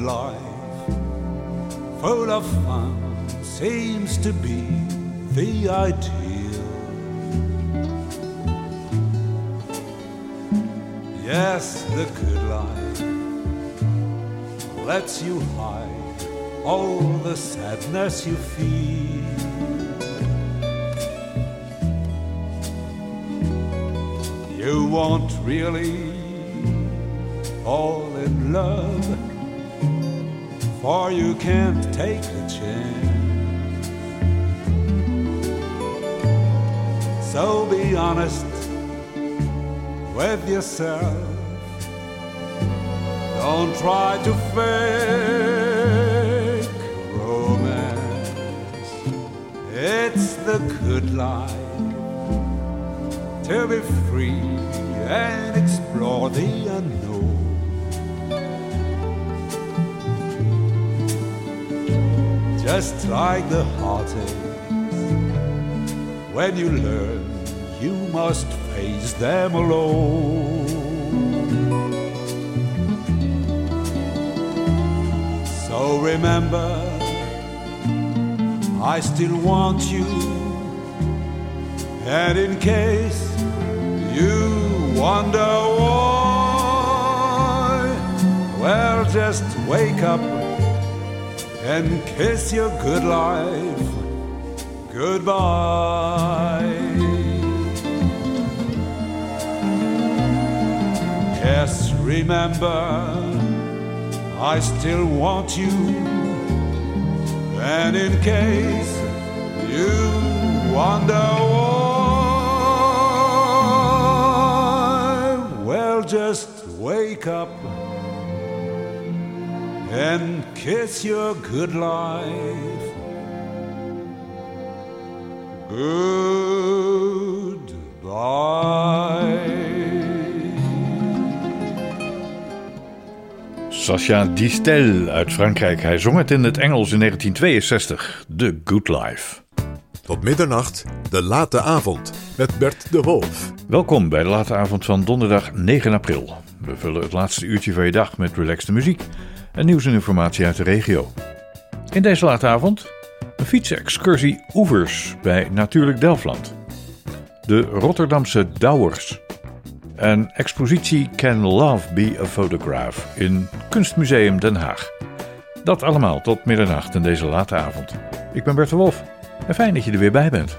life, full of fun, seems to be the ideal. Yes, the good life lets you hide all the sadness you feel. You won't really fall in love, for you can't take a chance. So be honest with yourself. Don't try to fake romance. It's the good life to be free and explore the unknown. Just like the heartaches, when you learn, you must face them alone. So remember, I still want you, and in case you wonder why, well, just wake up and kiss your good life goodbye. Yes, remember, I still want you, and in case you wonder why, well, just wake up and kiss your good life. Goodbye. Sacha Distel uit Frankrijk. Hij zong het in het Engels in 1962. The Good Life. Tot middernacht, de late avond met Bert de Wolf. Welkom bij de late avond van donderdag 9 april. We vullen het laatste uurtje van je dag met relaxte muziek en nieuws en informatie uit de regio. In deze late avond een fietsexcursie oevers bij Natuurlijk Delfland. De Rotterdamse Douwers. Een expositie Can Love Be a Photograph in Kunstmuseum Den Haag. Dat allemaal tot middernacht in deze late avond. Ik ben Bert de Wolf en fijn dat je er weer bij bent.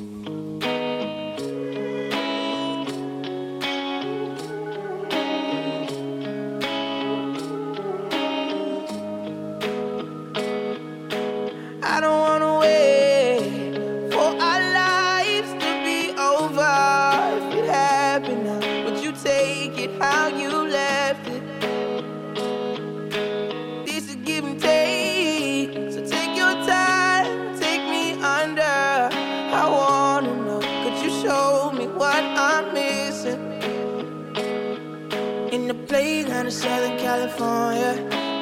Of Southern California,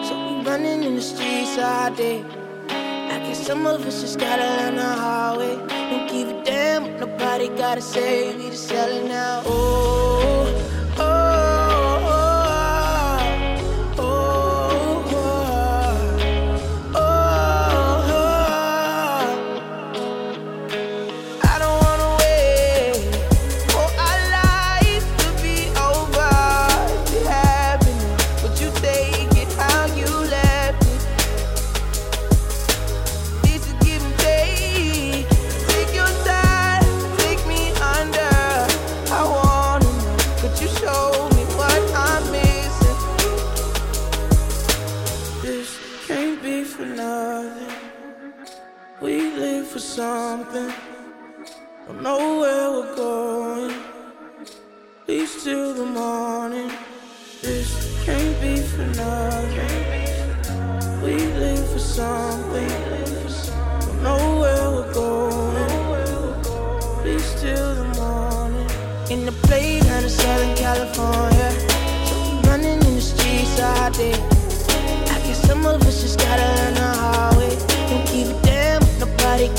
so we running in the streets all day. I guess some of us just gotta learn the hard way. Don't give a damn what nobody gotta say. We just sell it now. Oh, oh,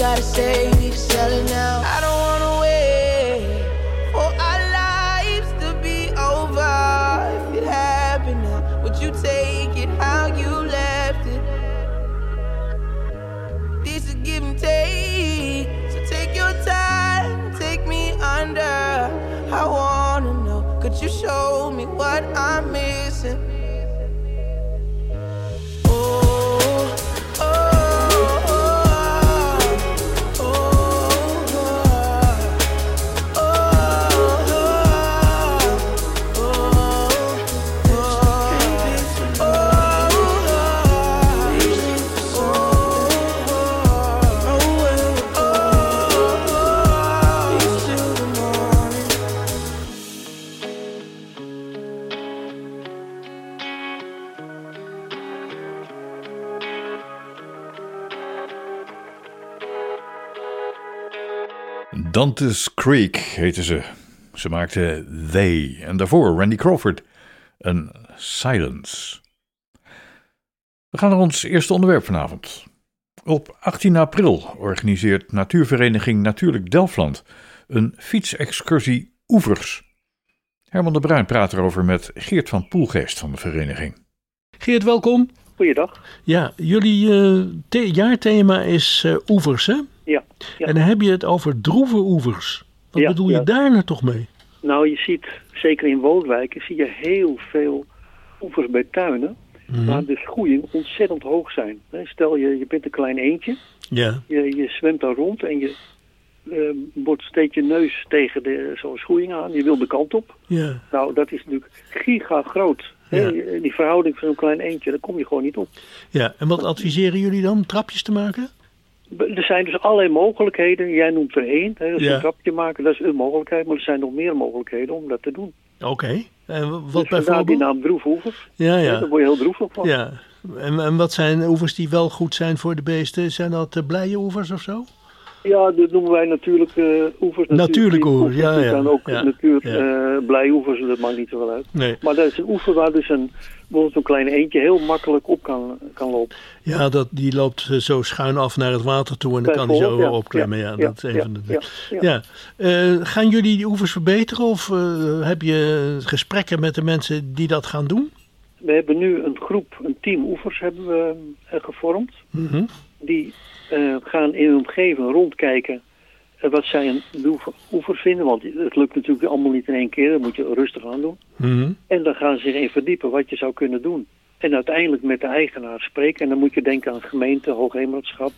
gotta say. Dante's Creek heette ze. Ze maakte They en daarvoor Randy Crawford een Silence. We gaan naar ons eerste onderwerp vanavond. Op 18 april organiseert natuurvereniging Natuurlijk Delfland een fietsexcursie Oevers. Herman de Bruin praat erover met Geert van Poelgeest van de vereniging. Geert, welkom. Goeiedag. Ja, jullie eh, the- jaarthema is eh, oevers, hè? Ja. ja. En dan heb je het over droeve oevers. Wat Ja, bedoel je daar nou toch mee? Nou, je ziet, zeker in woonwijken, zie je heel veel oevers bij tuinen. Mhm. Waar de schoeien ontzettend hoog zijn. Stel je, je bent een klein eentje, Ja, je, je zwemt daar rond en je eh, wordt steekt je neus tegen de, zo'n schoeiing aan. Je wil de kant op. ja, Nou, dat is natuurlijk giga groot. Ja. Die verhouding van zo'n klein eentje, daar kom je gewoon niet op. ja. En wat adviseren jullie dan? Trapjes te maken? Er zijn dus allerlei mogelijkheden. Jij noemt er één. Hè, dus Ja. een trapje maken, dat is een mogelijkheid. Maar er zijn nog meer mogelijkheden om dat te doen. Oké. En wat dus vandaar die bijvoorbeeld? naam Droefoever. Ja, Daar ja. word je heel droevig van. ja. En, en wat zijn oevers die wel goed zijn voor de beesten? Zijn dat uh, blije oevers of zo? Ja, dat noemen wij natuurlijk eh oevers. Natuurlijk oevers, ja, ja. zijn ook Ja, natuurlijk ja. eh, blij oevers, dat maakt niet zoveel uit. Nee. Maar dat is een oever waar dus een, bijvoorbeeld zo'n kleine eentje heel makkelijk op kan, kan lopen. Ja, dat, die loopt eh, zo schuin af naar het water toe en dan kan hij zo ja. opklemmen. Ja, dat is een van de ja, gaan jullie die oevers verbeteren of heb je gesprekken met de mensen die dat gaan doen? We hebben nu een groep, een team oevers hebben we gevormd. Mhm. Die eh, gaan in hun omgeving rondkijken eh, wat zij een oever, oever vinden. Want het lukt natuurlijk allemaal niet in één keer, dat moet je rustig aan doen. Mhm. En dan gaan ze zich in verdiepen wat je zou kunnen doen. En uiteindelijk met de eigenaar spreken. En dan moet je denken aan gemeente, hoogheemraadschap,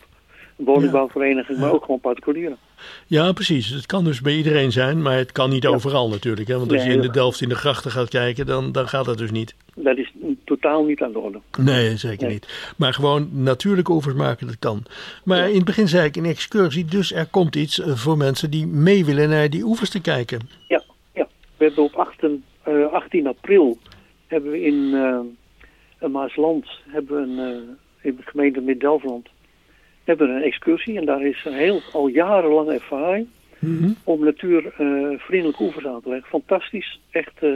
woningbouwvereniging, maar ook gewoon particulieren. Ja, precies. Het kan dus bij iedereen zijn, maar het kan niet overal natuurlijk. Hè? Want als Nee, je in de Delft in de grachten gaat kijken, dan, dan gaat dat dus niet. Dat is totaal niet aan de orde. Nee, zeker Nee. niet. Maar gewoon natuurlijke oevers maken, dat kan. Maar in het begin zei ik een excursie, dus er komt iets eh, voor mensen die mee willen naar die oevers te kijken. Ja, ja. we hebben op 18, eh, 18 april hebben we in eh Maasland, hebben we een, eh, in de gemeente Mid-Delfland, hebben een excursie. En daar is een heel, al jarenlang ervaring om natuurvriendelijke oevers aan te leggen. Fantastisch, echt, eh,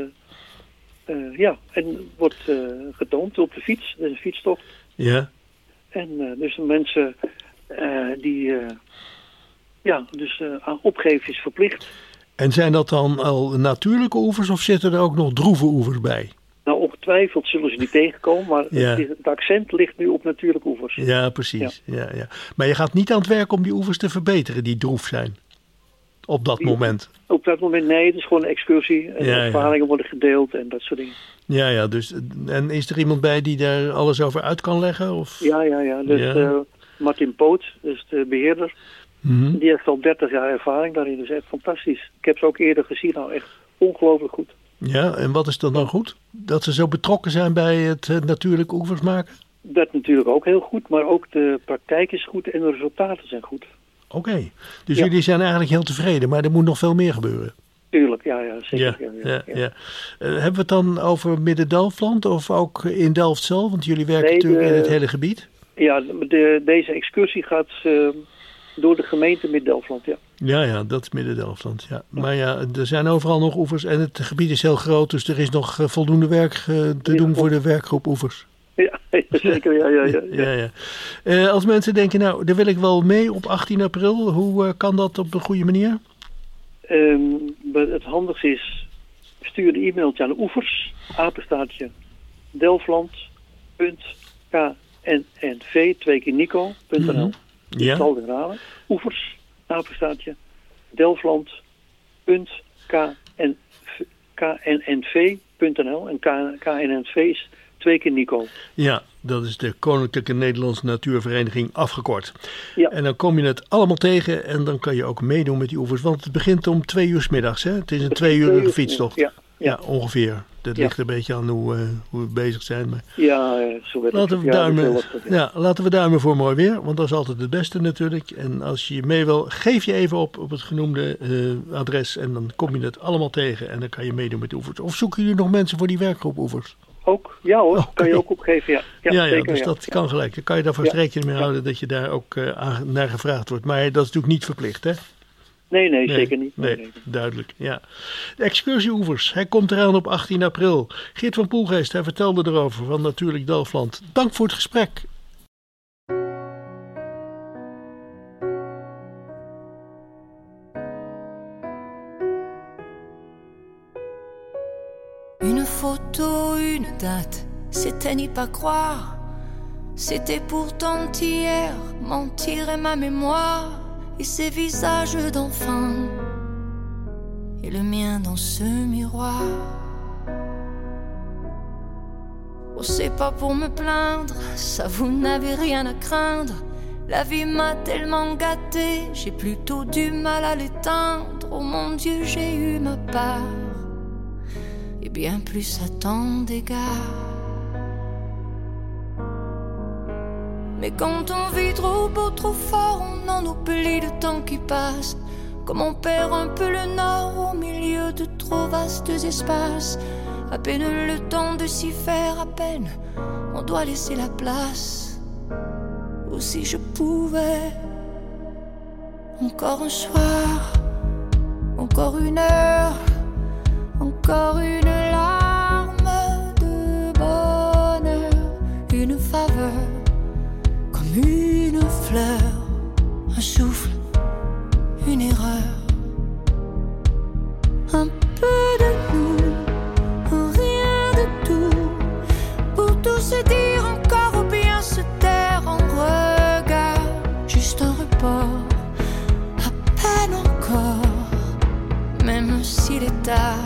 eh, ja. En wordt eh, getoond op de fiets, dat is een fietstocht. Ja, En eh, dus de mensen eh, die, eh, ja, dus eh, aan opgeven is verplicht. en zijn dat dan al natuurlijke oevers of zitten er ook nog droeve oevers bij? Nou, ongetwijfeld zullen ze die tegenkomen, maar Ja. het, accent ligt nu op natuurlijke oevers. Ja, precies. Ja. Ja, Maar je gaat niet aan het werk om die oevers te verbeteren die droef zijn. Op dat Die- moment. Op dat moment nee, het is gewoon een excursie. En Ja, ervaringen worden gedeeld en dat soort dingen. Ja, ja. Dus, en is er iemand bij die daar alles over uit kan leggen? Of? Ja, ja, ja. Dus eh, Martin Poot, dus de beheerder, Mhm. die heeft al 30 jaar ervaring daarin. Dus echt fantastisch. Ik heb ze ook eerder gezien, nou echt ongelooflijk goed. Ja, en wat is dan dan goed? Dat ze zo betrokken zijn bij het eh, natuurlijke oevers maken? Dat natuurlijk ook heel goed, maar ook de praktijk is goed en de resultaten zijn goed. Oké. Dus Ja. jullie zijn eigenlijk heel tevreden, maar er moet nog veel meer gebeuren. Tuurlijk, ja, ja, zeker. Ja, ja, ja, ja. Eh, hebben we het dan over Midden-Delftland of ook in Delft zelf? Want jullie werken Nee, natuurlijk in het hele gebied. Ja, de, deze excursie gaat eh, door de gemeente Mid-Delfland, ja. Ja, ja, dat is Midden-Delftland. Ja. Maar ja, er zijn overal nog oevers en het gebied is heel groot, dus er is nog eh, voldoende werk eh, te Ja, doen voor de werkgroep oevers. Ja, zeker, ja, ja, ja. ja. Ja. Eh, als mensen denken, nou, daar wil ik wel mee op 18 april, hoe kan dat op een goede manier? Ehm, het handigste is, stuur een e-mailtje aan de oevers, apenstaartje, delfland.knnv, twee keer nico.nl. Ja, zal het herhalen. Oevers, apenstaartje, delfland.knnv.nl. En K- KNNV is twee keer Nico. ja, dat is de Koninklijke Nederlandse Natuurvereniging afgekort. Ja. En dan kom je het allemaal tegen en dan kan je ook meedoen met die oevers. Want het begint om twee uur 's middags, hè? Het is een twee uur fietstocht. Ja, Ja, ja. ongeveer. Dat Ja. ligt een beetje aan hoe, eh, hoe we bezig zijn. Maar ja eh, zo werd laten, het. we Ja, duimen, lastig, ja. ja, laten we duimen voor mooi weer. Want dat is altijd het beste natuurlijk. En als je mee wil, geef je even op op het genoemde eh, adres. En dan kom je het allemaal tegen. En dan kan je meedoen met de oevers. Of zoeken jullie nog mensen voor die werkgroep oevers? Ook, ja hoor, Oké. kan je ook opgeven, ja. Ja, Ja, ja, zeker, dus dat kan gelijk. Dan kan je daar vast rekening mee houden dat je daar ook aan- naar gevraagd wordt. Maar dat is natuurlijk niet verplicht, hè? Nee, nee, Nee, zeker niet. Nee, Nee, nee. duidelijk. Ja. De excursieoevers, hij komt eraan op 18 april. Geert van Poelgeest, hij vertelde erover van Natuurlijk Delftland. Dank voor het gesprek. Une photo, une date, c'était n'y pas croire. C'était pourtant hier, mentir et ma mémoire, et ces visages d'enfants, et le mien dans ce miroir. Oh, c'est pas pour me plaindre, ça vous n'avez rien à craindre. La vie m'a tellement gâté, j'ai plutôt du mal à l'éteindre. Oh mon Dieu, j'ai eu ma part et bien plus à tant d'égards. Mais quand on vit trop beau, trop fort, on en oublie le temps qui passe. Comme on perd un peu le nord au milieu de trop vastes espaces. À peine le temps de s'y faire, à peine on doit laisser la place. Ou si je pouvais, encore un soir, encore une heure. Encore une larme un souffle, une erreur. Un peu de nous, rien de tout, pour tout se dire encore ou bien se taire en regard, juste un report, à peine encore, même s'il est tard.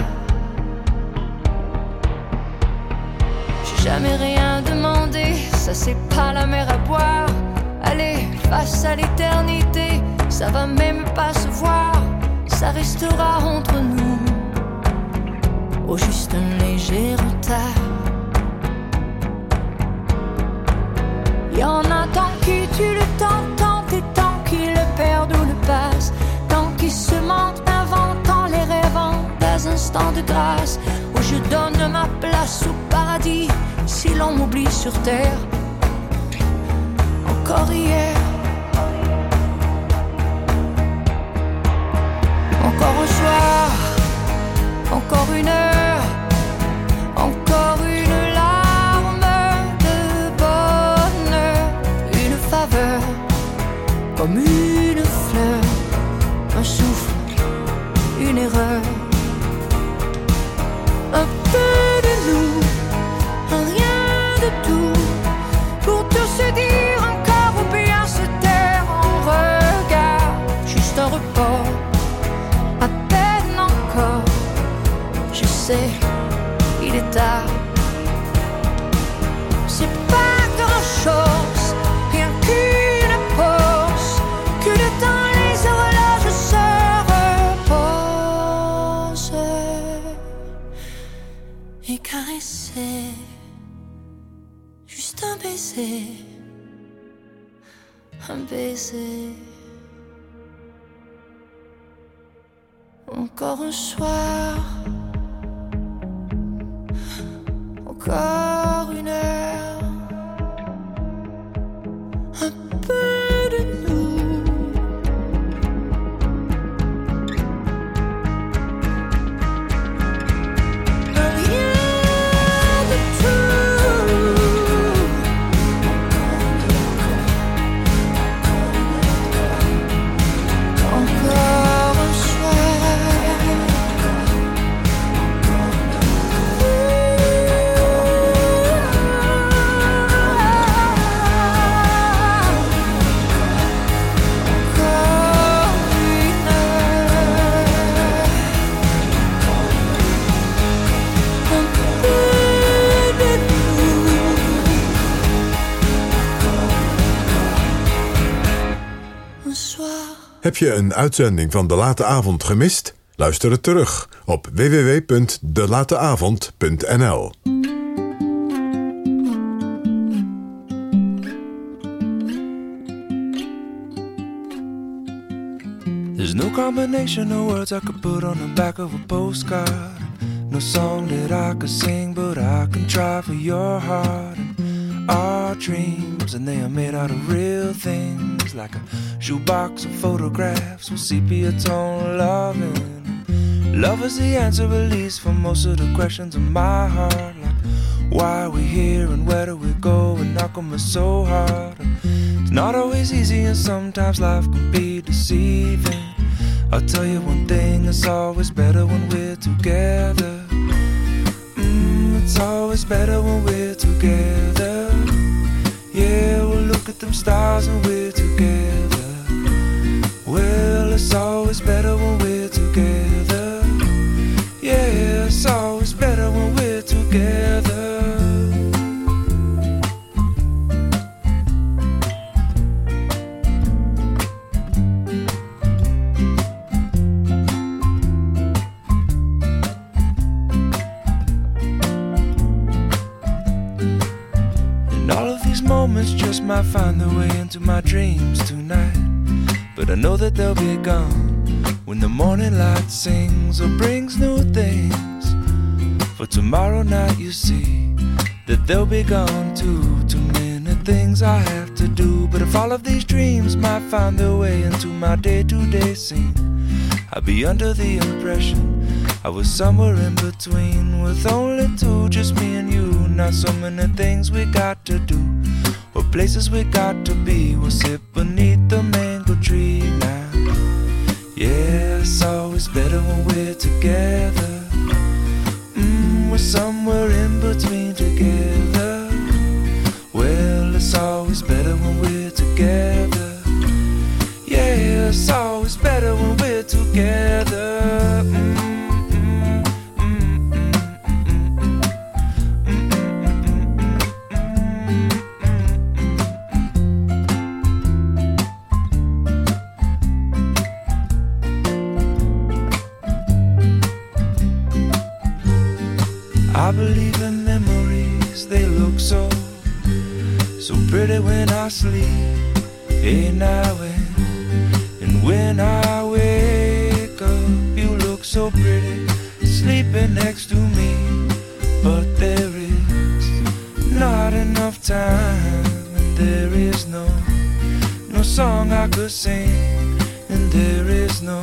J'ai jamais rien demandé, ça c'est pas la mer à boire. Face à l'éternité, ça va même pas se voir, ça restera entre nous. Au juste un léger retard. Y en a tant qui tuent le temps, tant et tant qui le perdent ou le passent, tant qui se mentent, inventant les rêvant des instants de grâce où je donne ma place au paradis si l'on m'oublie sur terre. Encore hier. Encore une heure, encore une larme de bonheur, une faveur, comme une il est tard. C'est pas grand chose, rien qu'une pause. Que le temps, les horloges se reposent. Et caresser, juste un baiser, un baiser. Encore un soir, cry Heb je een uitzending van De Late Avond gemist? Luister het terug op www.delateavond.nl. There's no combination of words I could put on the back of a postcard. No song that I could sing, but I can try for your heart. Our dreams, and they are made out of real things, like a shoebox of photographs with sepia tone loving. Love is the answer, at least, for most of the questions in my heart. Like, why are we here and where do we go? And knock on me so hard. It's not always easy, and sometimes life can be deceiving. I'll tell you one thing, it's always better when we're together. Mm, it's always better when we're stars and we're too. Too many things I have to do. But if all of these dreams might find their way into my day to day scene, I'd be under the impression I was somewhere in between with only two, just me and you. Not so many things we got to do, or places we got to be. We'll sit beneath I believe in memories, they look so, so pretty when I sleep. Hey, now and, and when I wake up, you look so pretty, sleeping next to me. But there is not enough time, and there is no, no song I could sing, and there is no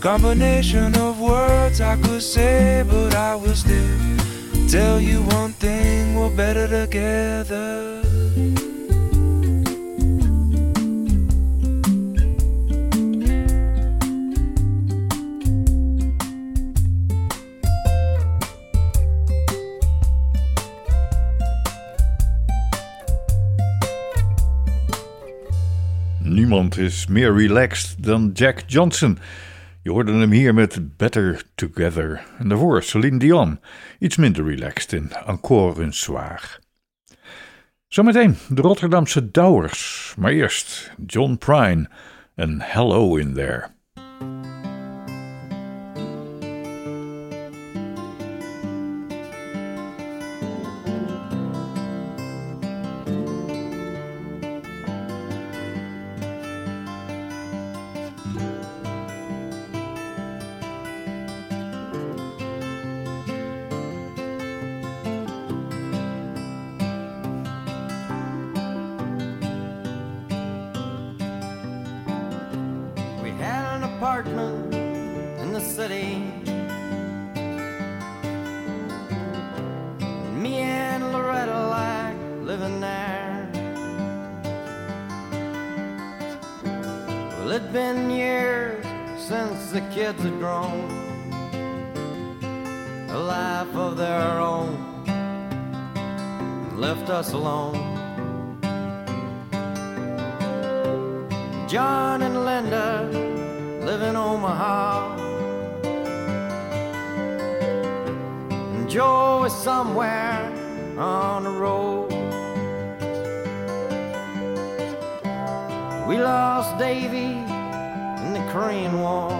combination of words I could say, but I will still tell you one thing: we're better together. Niemand is meer relaxed dan Jack Johnson. Je hoorde hem hier met Better Together. En daarvoor Celine Dion, iets minder relaxed in Encore un soir. Zometeen de Rotterdamse Douwers, maar eerst John Prine en Hello in There. It'd been years since the kids had grown a life of their own left us alone. John and Linda live in Omaha. And Joe is somewhere on the road. We lost Davy Korean War.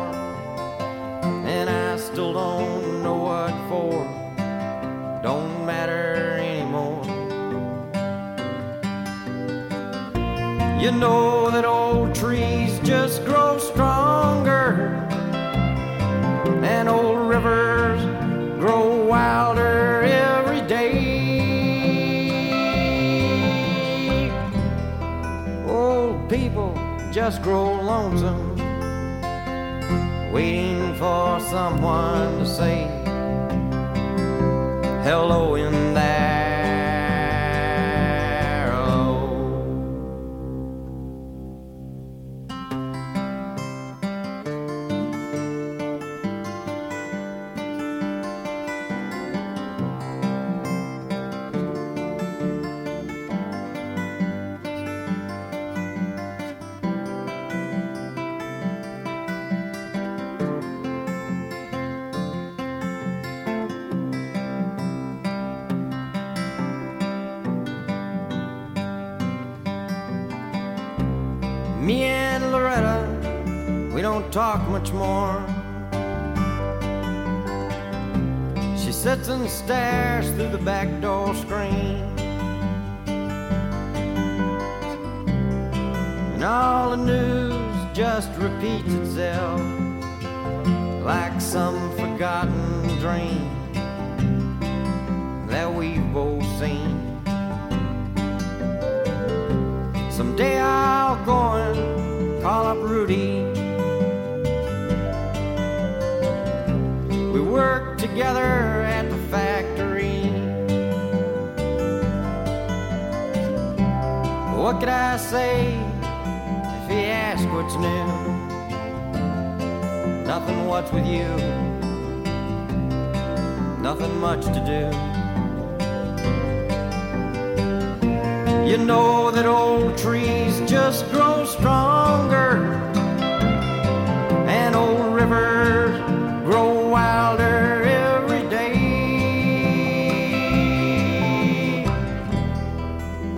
And I still don't know what for. Don't matter anymore. You know that old trees just grow stronger, and old rivers grow wilder every day. Old people just grow lonesome, waiting for someone to say hello in Me and Loretta, we don't talk much more. She sits and stares through the back door screen. And all the news just repeats itself like some forgotten dream that we've both seen. Someday I'll go and call up Rudy. We worked together at the factory. What could I say if he asked what's new? Nothing, what's with you? Nothing much to do. You know that old trees just grow stronger, and old rivers grow wilder every day.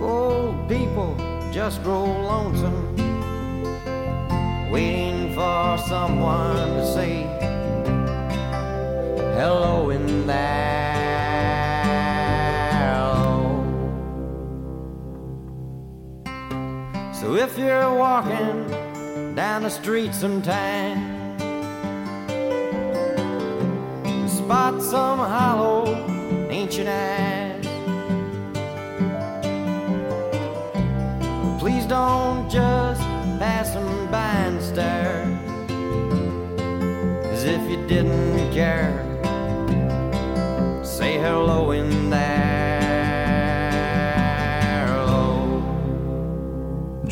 Old people just grow lonesome, waiting for someone to say hello in there. So if you're walking down the street sometime, spot some hollow ancient eyes. Please don't just pass them by and stare as if you didn't care. Say hello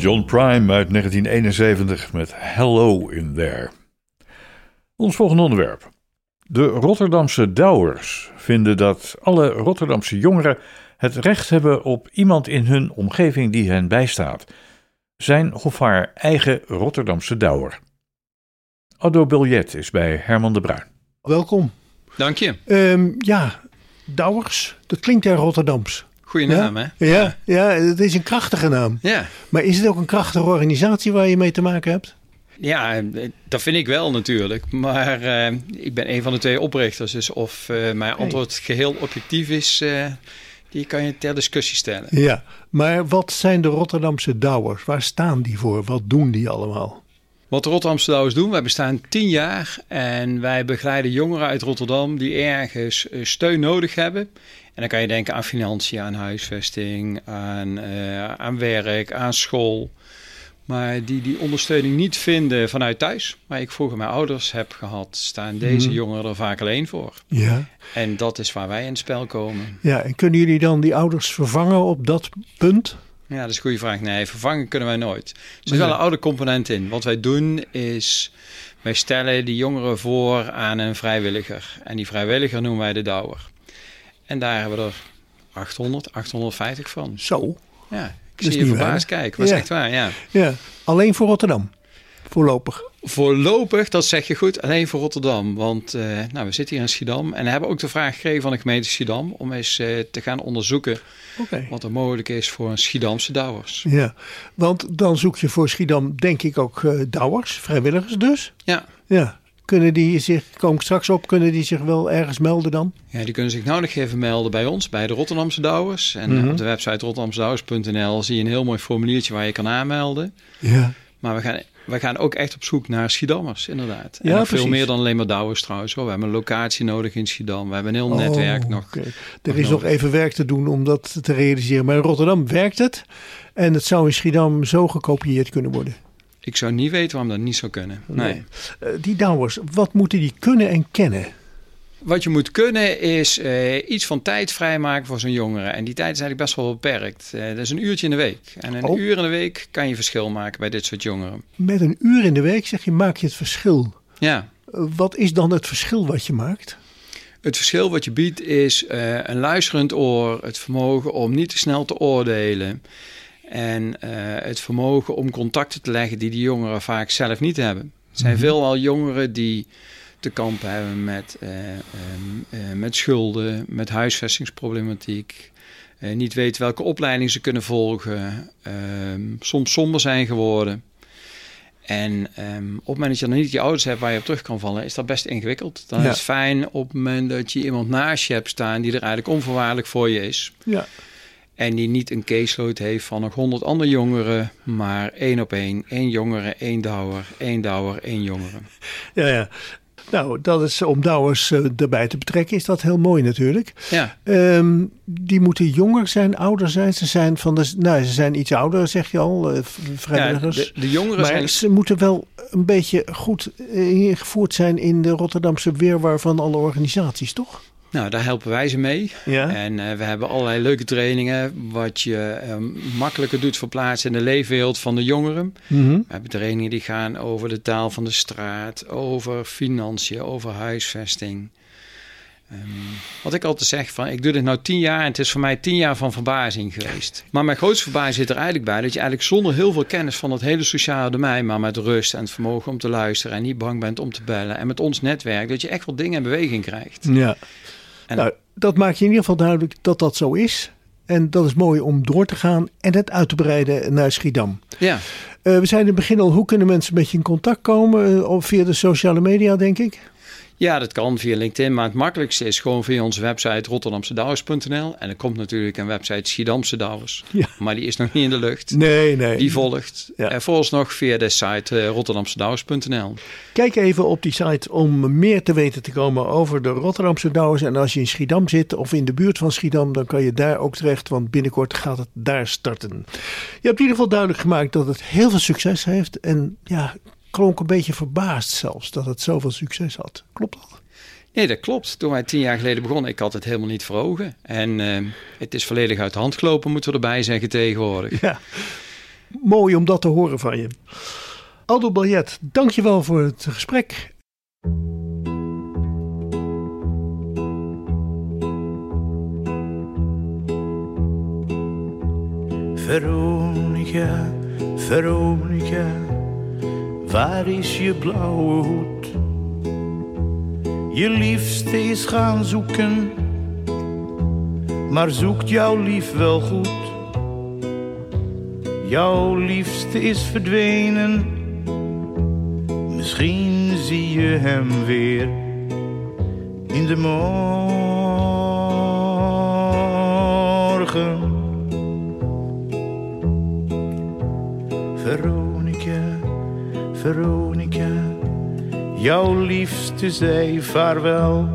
John Prime uit 1971 met Hello in There. Ons volgende onderwerp. De Rotterdamse Douwers vinden dat alle Rotterdamse jongeren het recht hebben op iemand in hun omgeving die hen bijstaat. Zijn of haar eigen Rotterdamse Douwer. Ado Biljet is bij Herman de Bruin. Welkom. Dank je. Ehm, ja, Douwers, dat klinkt heel Rotterdams. Goeie Ja? naam, hè? Ja, ja, het is een krachtige naam. Ja. Maar is het ook een krachtige organisatie waar je mee te maken hebt? Ja, eh, dat vind ik wel natuurlijk. Maar eh, ik ben een van de twee oprichters. Dus of eh, mijn antwoord geheel objectief is, die kan je ter discussie stellen. Ja, maar wat zijn de Rotterdamse Douwers? Waar staan die voor? Wat doen die allemaal? Wat de Rotterdamse Douwers doen, wij bestaan tien jaar en wij begeleiden jongeren uit Rotterdam die ergens eh, steun nodig hebben. En dan kan je denken aan financiën, aan huisvesting, aan, eh, aan werk, aan school. Maar die die ondersteuning niet vinden vanuit thuis, waar ik vroeger mijn ouders heb gehad, staan deze Mhm. jongeren er vaak alleen voor. Ja. En dat is waar wij in het spel komen. ja, en kunnen jullie dan die ouders vervangen op dat punt? Ja, dat is een goede vraag. Nee, vervangen kunnen wij nooit. Er zit wel een oude component in. Wat wij doen is, wij stellen die jongeren voor aan een vrijwilliger. En die vrijwilliger noemen wij de douwer. En daar hebben we er 800, 850 van. Zo. Ja, ik is zie je verbaasd kijken. Dat Ja. is echt waar, ja. Ja, alleen voor Rotterdam. Voorlopig. Voorlopig, dat zeg je goed, alleen voor Rotterdam. Want eh, nou, we zitten hier in Schiedam en hebben ook de vraag gekregen van de gemeente Schiedam... om eens eh, te gaan onderzoeken wat er mogelijk is voor een Schiedamse douwers. Ja, want dan zoek je voor Schiedam denk ik ook eh douwers, vrijwilligers dus. Ja. Ja, kunnen die zich, kom ik straks op, kunnen die zich wel ergens melden dan? Ja, die kunnen zich nog even melden bij ons, bij de Rotterdamse Douwers. En Mhm. op de website rotterdamsedouwers.nl zie je een heel mooi formuliertje waar je kan aanmelden. Ja. Maar we gaan, we gaan ook echt op zoek naar Schiedammers, inderdaad. En Ja, veel precies. meer dan alleen maar Douwers trouwens. Hoor. We hebben een locatie nodig in Schiedam. We hebben een heel Oh, netwerk nog. Er is nog even werk te doen om dat te realiseren. Maar in Rotterdam werkt het. En het zou in Schiedam zo gekopieerd kunnen worden. Ik zou niet weten waarom dat niet zou kunnen. Nee. Eh, die douwers, wat moeten die kunnen en kennen? Wat je moet kunnen is eh, iets van tijd vrijmaken voor zo'n jongere. En die tijd is eigenlijk best wel beperkt. Eh, dat is een uurtje in de week. En een Oh. uur in de week kan je verschil maken bij dit soort jongeren. Met een uur in de week zeg je, maak je het verschil. Ja. Eh, wat is dan het verschil wat je maakt? Het verschil wat je biedt is een luisterend oor, het vermogen om niet te snel te oordelen. En het vermogen om contacten te leggen die die jongeren vaak zelf niet hebben. Er zijn Mhm. veelal jongeren die te kampen hebben met, eh, ehm, eh, met schulden, met huisvestingsproblematiek. eh, niet weten welke opleiding ze kunnen volgen. ehm, soms somber zijn geworden. En ehm, op het moment dat je dan niet je ouders hebt waar je op terug kan vallen, is dat best ingewikkeld. Dan Ja. is het fijn op het moment dat je iemand naast je hebt staan die er eigenlijk onvoorwaardelijk voor je is. Ja. En die niet een caseload heeft van nog honderd andere jongeren, maar één op één. één jongere, één douwer, één douwer, één jongere. Ja, ja. Nou, dat is om douwers eh, erbij te betrekken, is dat heel mooi natuurlijk. Ja. Ehm, die moeten jonger zijn, ouder zijn. Ze zijn, van de, nou, ze zijn iets ouder, zeg je al, eh, vrijwilligers. Ja, de, de jongeren maar zijn... ze moeten wel een beetje goed eh, ingevoerd zijn in de Rotterdamse weerwar van alle organisaties, toch? Nou, daar helpen wij ze mee. Ja. En eh, we hebben allerlei leuke trainingen, wat je eh, makkelijker doet verplaatsen in de leefwereld van de jongeren. Mhm. We hebben trainingen die gaan over de taal van de straat, over financiën, over huisvesting. Ehm, wat ik altijd zeg, van, ik doe dit nou tien jaar en het is voor mij tien jaar van verbazing geweest. Maar mijn grootste verbazing zit er eigenlijk bij dat je eigenlijk zonder heel veel kennis van het hele sociale domein, maar met rust en het vermogen om te luisteren en niet bang bent om te bellen en met ons netwerk, dat je echt wel dingen in beweging krijgt. Ja. En- nou, dat maakt je in ieder geval duidelijk dat dat zo is. En dat is mooi om door te gaan en het uit te breiden naar Schiedam. Ja. Eh, we zijn in het begin al, hoe kunnen mensen met je in contact komen? Eh, via de sociale media, denk ik? Ja, dat kan via LinkedIn, maar het makkelijkste is gewoon via onze website rotterdamsedouwers.nl. En er komt natuurlijk een website Schiedamse Douwers, Ja. maar die is nog niet in de lucht. Nee, nee. Die volgt. Ja. En volgens nog via de site uh, rotterdamsedouwers.nl. Kijk even op die site om meer te weten te komen over de Rotterdamse Douwers. En als je in Schiedam zit of in de buurt van Schiedam, dan kan je daar ook terecht, want binnenkort gaat het daar starten. Je hebt in ieder geval duidelijk gemaakt dat het heel veel succes heeft. En ja, klonk een beetje verbaasd zelfs dat het zoveel succes had. Klopt dat? Nee, dat klopt. Toen wij tien jaar geleden begonnen, ik had het helemaal niet voor ogen. En uh, het is volledig uit de hand gelopen, moeten we erbij zeggen tegenwoordig. Ja, mooi om dat te horen van je. Aldo Baljet, dankjewel voor het gesprek. Veronica, Veronica, waar is je blauwe hoed? Je liefste is gaan zoeken, maar zoekt jouw lief wel goed? Jouw liefste is verdwenen, misschien zie je hem weer in de morgen. Veronica, jouw liefste zei vaarwel.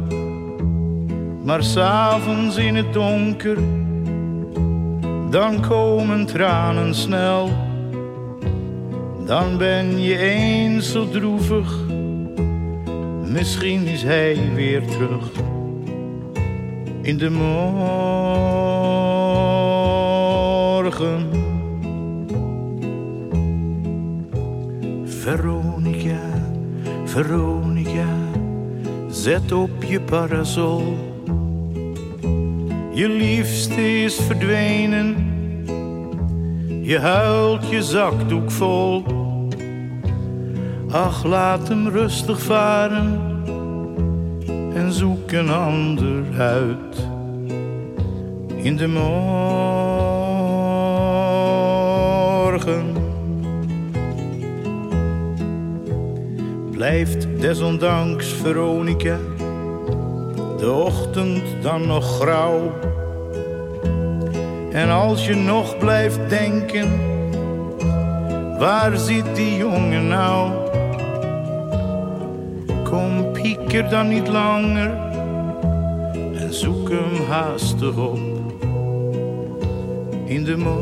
Maar s'avonds in het donker, dan komen tranen snel. Dan ben je eens zo droevig, misschien is hij weer terug. In de morgen. Veronica, Veronica, zet op je parasol. Je liefste is verdwenen, je huilt je zakdoek vol. Ach, laat hem rustig varen en zoek een ander uit. In de morgen. Blijft desondanks Veronica, de ochtend dan nog grauw. En als je nog blijft denken, waar zit die jongen nou? Kom pieker dan niet langer en zoek hem haastig op in de morgen.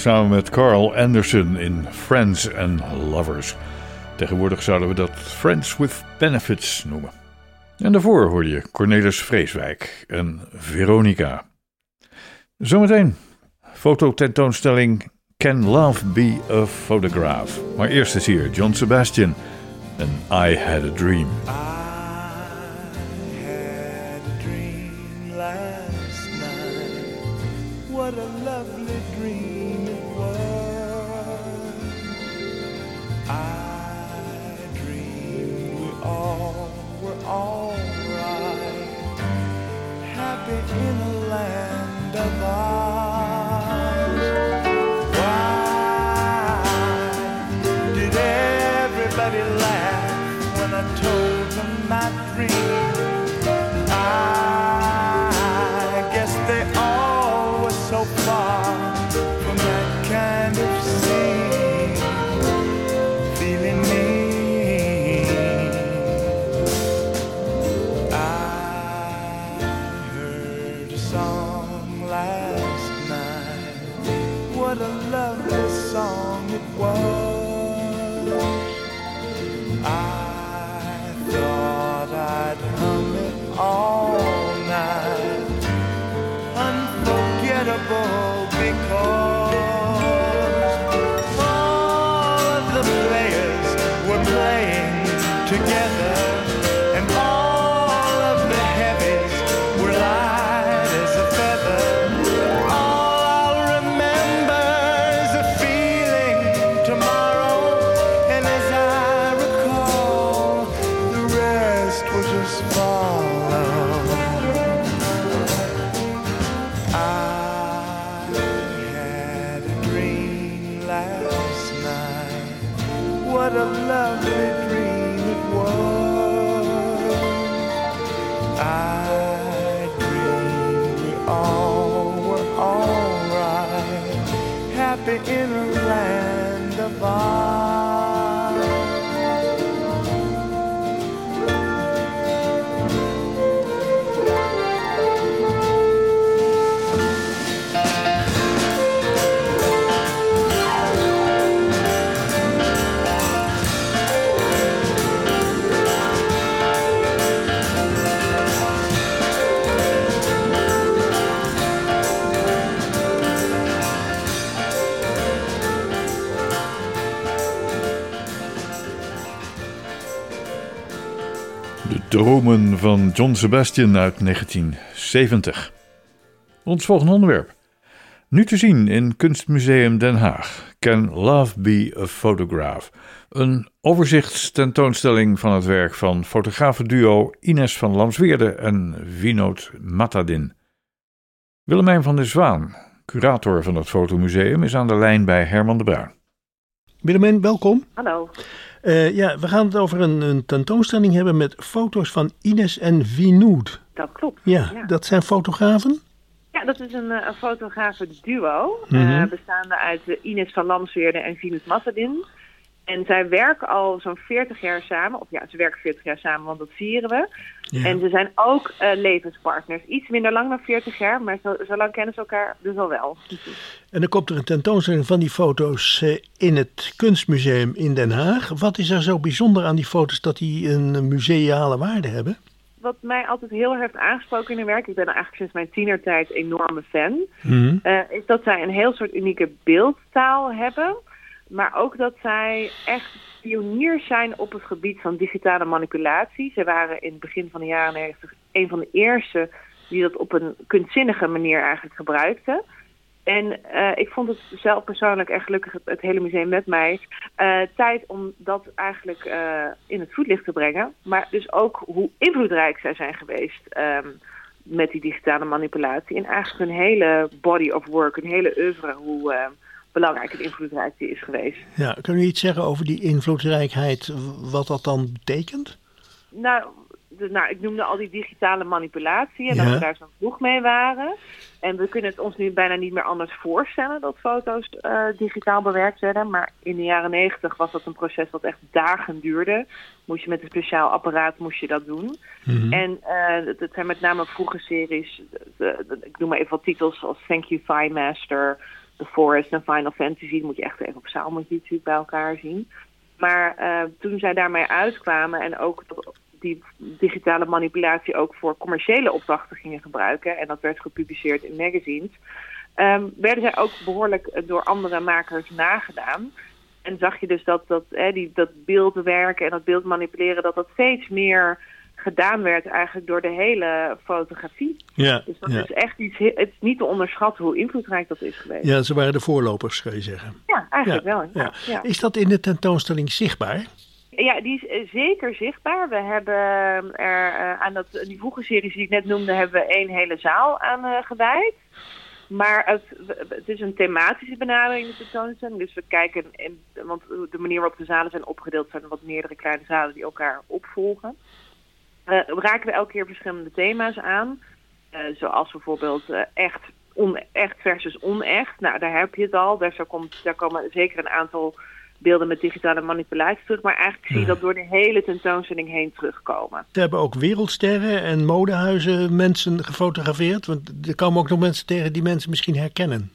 Samen met Carl Anderson in Friends and Lovers. Tegenwoordig zouden we dat Friends with Benefits noemen. En daarvoor hoorde je Cornelis Vreeswijk en Veronica. Zometeen fototentoonstelling Can Love Be a Photograph? Maar eerst is hier John Sebastian en I Had a Dream. Far from that kind of De dromen van John Sebastian uit 1970. Ons volgende onderwerp. Nu te zien in Kunstmuseum Den Haag. Can Love Be a Photograph? Een overzichtstentoonstelling van het werk van fotografenduo Ines van Lamsweerde en Vinoot Matadin. Willemijn van der Zwaan, curator van het fotomuseum, is aan de lijn bij Herman de Bruin. Willemijn, welkom. Hallo. Eh, ja, we gaan het over een, een tentoonstelling hebben met foto's van Ines en Vinood. Dat klopt. Ja, dat zijn fotografen? Ja, dat is een, eh, een fotografe duo, Mhm. eh, bestaande uit Ines van Lamsweerde en Venus Massadin. En zij werken al zo'n 40 jaar samen, of ja, ze werken 40 jaar samen, want dat vieren we. Ja. En ze zijn ook eh, levenspartners. Iets minder lang dan 40 jaar, maar zo, zo lang kennen ze elkaar dus al wel. En dan komt er een tentoonstelling van die foto's eh, in het Kunstmuseum in Den Haag. Wat is er zo bijzonder aan die foto's dat die een museale waarde hebben? Wat mij altijd heel erg heeft aangesproken in hun werk, ik ben eigenlijk sinds mijn tienertijd enorme fan, Mhm. eh, is dat zij een heel soort unieke beeldtaal hebben. Maar ook dat zij echt pioniers zijn op het gebied van digitale manipulatie. Ze waren in het begin van de jaren 90 een van de eerste die dat op een kunstzinnige manier eigenlijk gebruikten. En eh, ik vond het zelf persoonlijk, en gelukkig het, het hele museum met mij, eh, tijd om dat eigenlijk eh, in het voetlicht te brengen. Maar dus ook hoe invloedrijk zij zijn geweest ehm, met die digitale manipulatie. En eigenlijk hun hele body of work, hun hele oeuvre, hoe eh, belangrijk en invloedrijk die is geweest. Ja, kun je iets zeggen over die invloedrijkheid, wat dat dan betekent? Nou, de, nou, ik noemde al die digitale manipulatie en Ja. dat we daar zo vroeg mee waren. En we kunnen het ons nu bijna niet meer anders voorstellen dat foto's eh, digitaal bewerkt werden. Maar in de jaren negentig was dat een proces dat echt dagen duurde. Moest je met een speciaal apparaat moest je dat doen. Mhm. En eh, het, het zijn met name vroege series. de- de- ik noem maar even wat titels als Thank You Fine Master, The Forest en Final Fantasy. Die moet je echt even op je natuurlijk bij elkaar zien. Maar eh, toen zij daarmee uitkwamen en ook dat die digitale manipulatie ook voor commerciële opdrachten gingen gebruiken, en dat werd gepubliceerd in magazines, ehm, werden zij ook behoorlijk eh, door andere makers nagedaan. En zag je dus dat, dat, hè, die, dat beeldwerken en dat beeld manipuleren, dat dat steeds meer gedaan werd eigenlijk door de hele fotografie. Ja, Dus dat ja. is echt iets, he- het is niet te onderschatten hoe invloedrijk dat is geweest. ja, ze waren de voorlopers, kan je zeggen. Ja, eigenlijk Ja, wel. Ja. Is dat in de tentoonstelling zichtbaar? Ja, die is eh, zeker zichtbaar. We hebben er eh, aan dat, die vroege series die ik net noemde, hebben we één hele zaal aan eh, gewijd. Maar het, het is een thematische benadering in de tentoonstelling. Dus we kijken, in, want de manier waarop de zalen zijn opgedeeld zijn wat meerdere kleine zalen die elkaar opvolgen. We raken we elke keer verschillende thema's aan. Eh, zoals bijvoorbeeld eh, echt, on, echt versus onecht. Nou, daar heb je het al. Daar, zo komt, daar komen zeker een aantal beelden met digitale manipulatie terug. Maar eigenlijk zie je dat door de hele tentoonstelling heen terugkomen. Ze hebben ook wereldsterren en modehuizen mensen gefotografeerd. Want er komen ook nog mensen tegen die mensen misschien herkennen.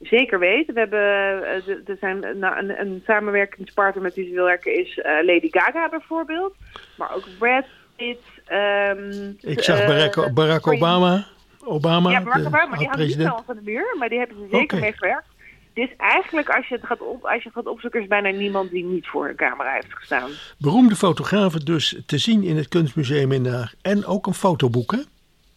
Zeker weten. We hebben, eh, er zijn nou, een, een samenwerkingspartner met wie ze wil werken is Lady Gaga bijvoorbeeld. Maar ook Brad Pitt. ehm, Ik zag eh, Barack, Barack Prince. Obama. Obama, ja, Barack Obama, maar die hangt niet president. zo van de muur, maar die hebben ze zeker Oké. mee gewerkt. Is eigenlijk, als je het gaat, op, als je het gaat opzoeken, is bijna niemand die niet voor een camera heeft gestaan. Beroemde fotografen dus te zien in het Kunstmuseum in Den Haag. En ook een fotoboek, hè?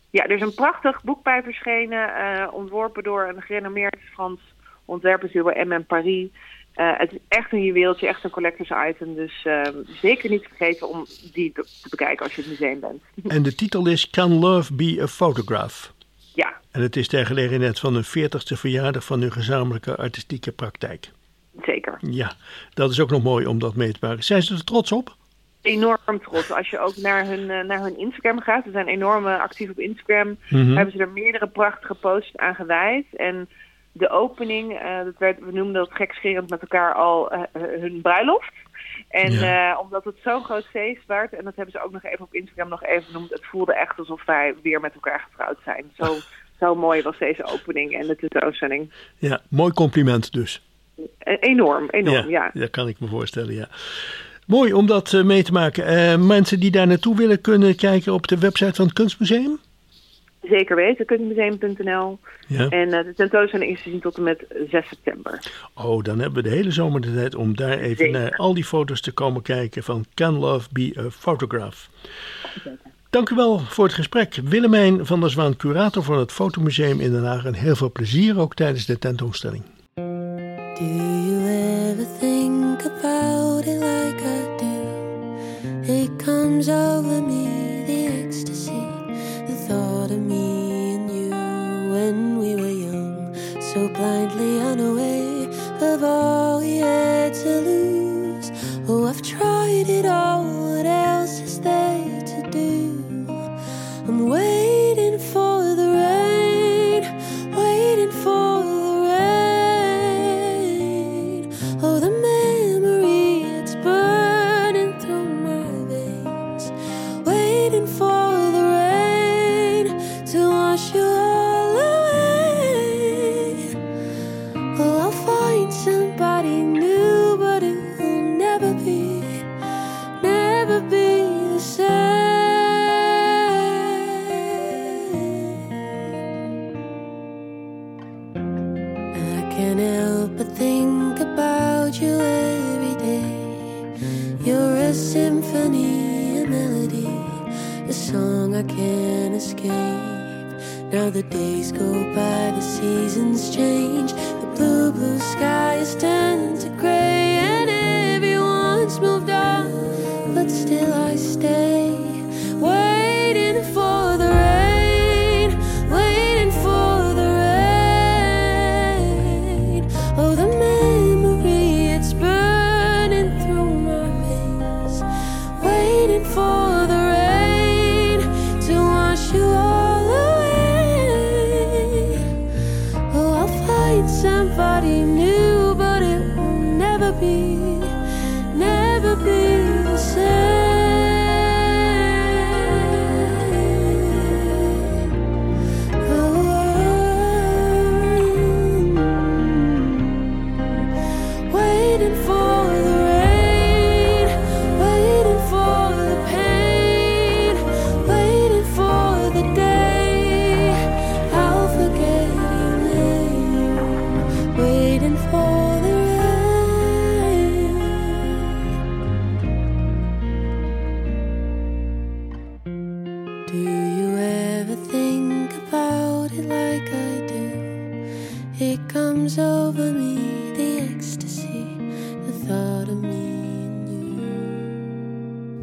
Ja, er is een prachtig boek bij verschenen, eh, ontworpen door een gerenommeerd Frans ontwerpersbureau MM Paris. Eh, het is echt een juweeltje, echt een collectors item. Dus eh, zeker niet vergeten om die te, bekijken als je in het museum bent. En de titel is Can Love Be a Photograph? Ja, En het is ter gelegenheid van de 40ste verjaardag van hun gezamenlijke artistieke praktijk. zeker. Ja, dat is ook nog mooi om dat mee te maken. Zijn ze er trots op? Enorm trots. Als je ook naar hun, eh, naar hun Instagram gaat, ze zijn enorm eh, actief op Instagram, Mhm. hebben ze er meerdere prachtige posts aan gewijd. En de opening, eh, dat werd, we noemden dat gekscherend met elkaar al eh, eh, hun bruiloft. En Ja. omdat het zo'n groot feest werd, en dat hebben ze ook nog even op Instagram nog even genoemd, het voelde echt alsof wij weer met elkaar getrouwd zijn. Zo, zo mooi was deze opening en de tentoonstelling. Ja, mooi compliment dus. Enorm, enorm, ja. Dat kan ik me voorstellen, ja. Mooi om dat mee te maken. Mensen die daar naartoe willen kunnen kijken op de website van het Kunstmuseum. Zeker weten, kunstmuseum.nl. Ja. En eh, de tentoonstelling is te zien tot en met 6 september. Oh, dan hebben we de hele zomer de tijd om daar even Zeker. naar al die foto's te komen kijken van Can Love Be a Photograph. Dank u wel voor het gesprek. Willemijn van der Zwaan, curator van het Fotomuseum in Den Haag. En heel veel plezier ook tijdens de tentoonstelling. Do you ever think about it like I do? It comes over me, thought of me and you when we were young, so blindly unaware of all we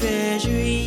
And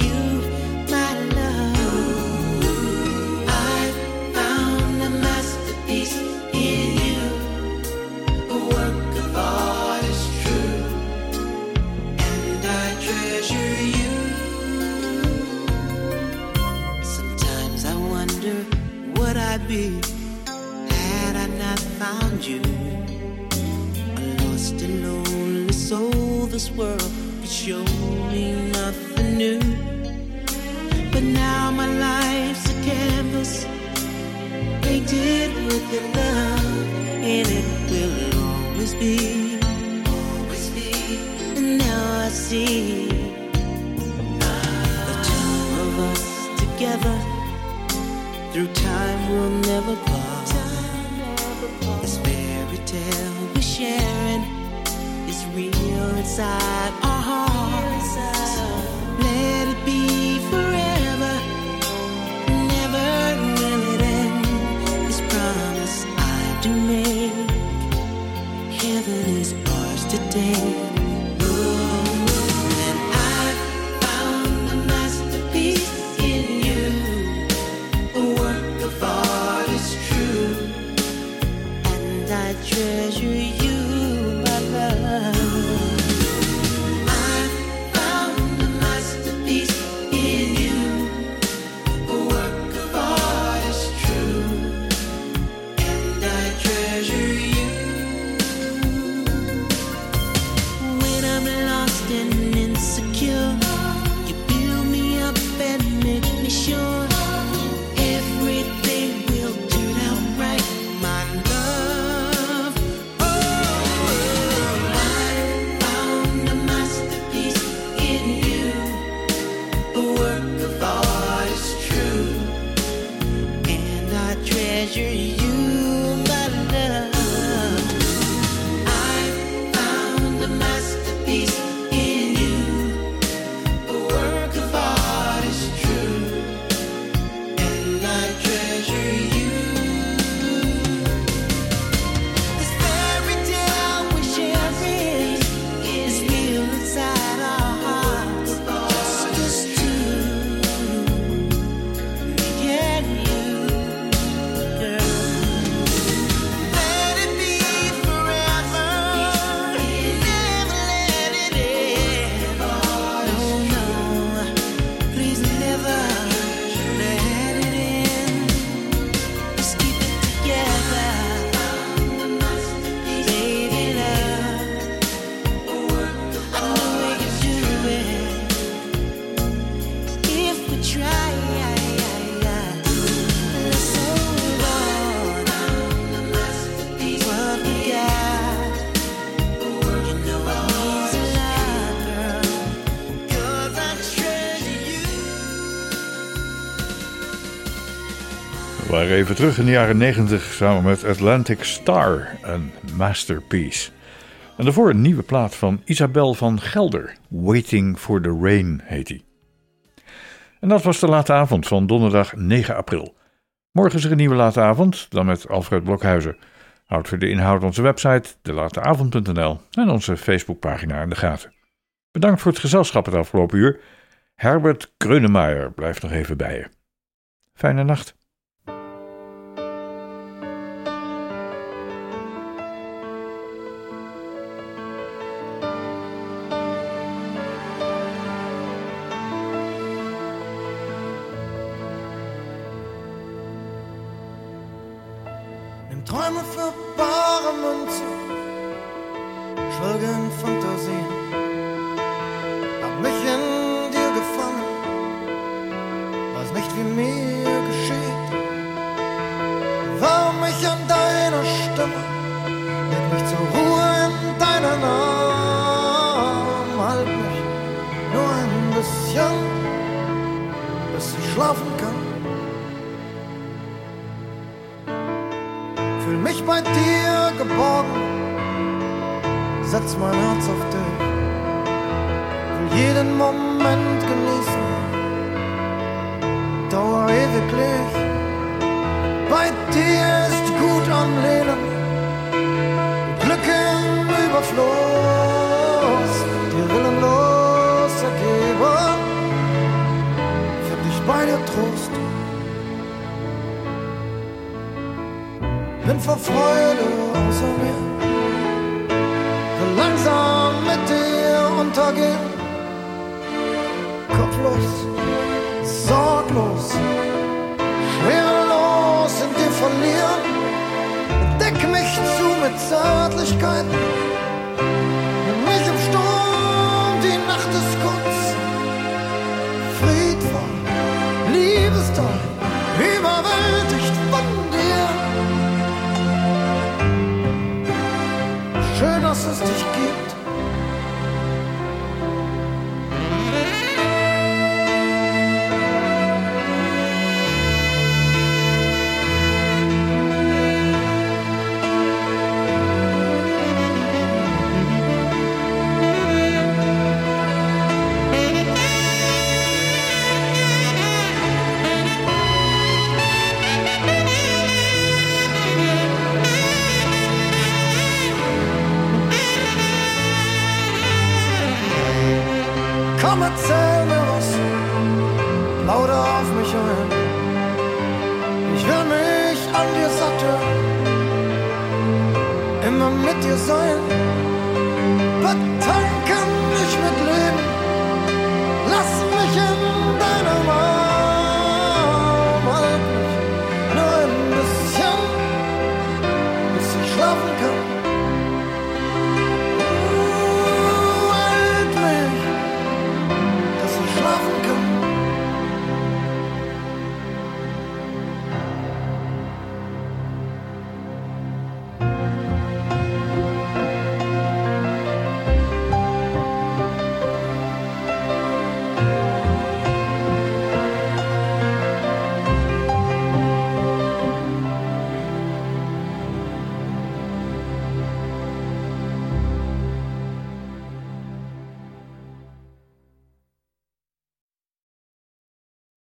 even terug in de jaren 90 samen met Atlantic Star, een masterpiece. En daarvoor een nieuwe plaat van Isabel van Gelder, Waiting for the Rain heet die. En dat was de late avond van donderdag 9 april. Morgen is er een nieuwe late avond, dan met Alfred Blokhuizen. Houd voor de inhoud onze website, delateavond.nl en onze Facebookpagina in de gaten. Bedankt voor het gezelschap het afgelopen uur. Herbert Kreunemeyer blijft nog even bij je. Fijne nacht.